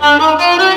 Thank you.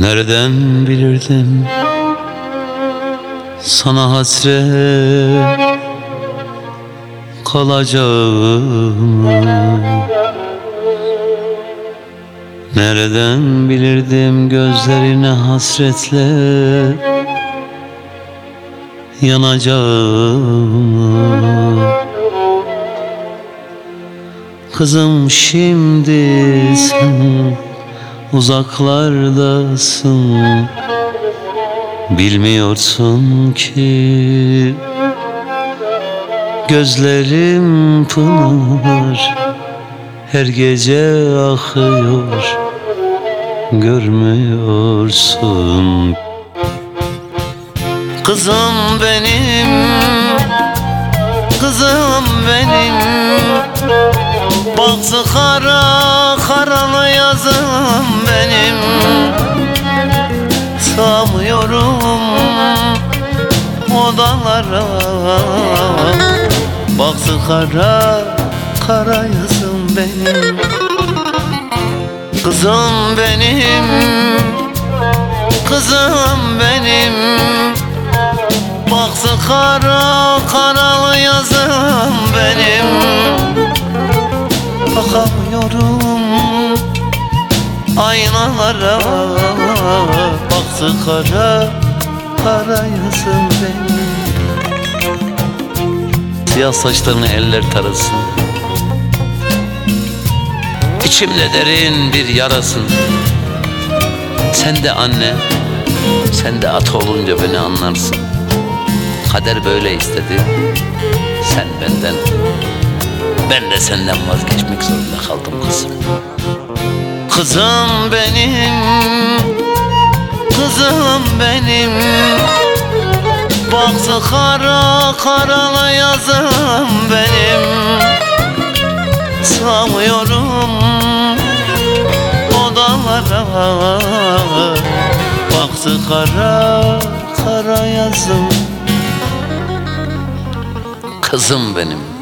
Nereden bilirdim? Sana hasret kalacağımı. Nereden bilirdim gözlerine hasretle yanacağımı? Kızım şimdi sen uzaklardasın. Bilmiyorsun ki Gözlerim pınar. Her gece akıyor Görmüyorsun. Kızım benim Kızım benim. Baktı kara karalı yazım benim. Sığamıyorum odalara. Baktı kara kara yazım benim. Kızım benim Kızım benim. Baktı kara karalı yazım benim Bakamıyorum. Aynalara Baktı kara kara yazım benim Siyah saçlarını eller tarasın. İçimde derin bir yarasın. Sen de anne Sen de at olunca beni anlarsın. Kader böyle istedi Sen benden Ben de senden vazgeçmek zorunda kaldım kızım. Kızım benim Kızım benim. Baktı kara karalı yazım benim. Sığamıyorum odalara. Baktı kara kara yazım. Kızım benim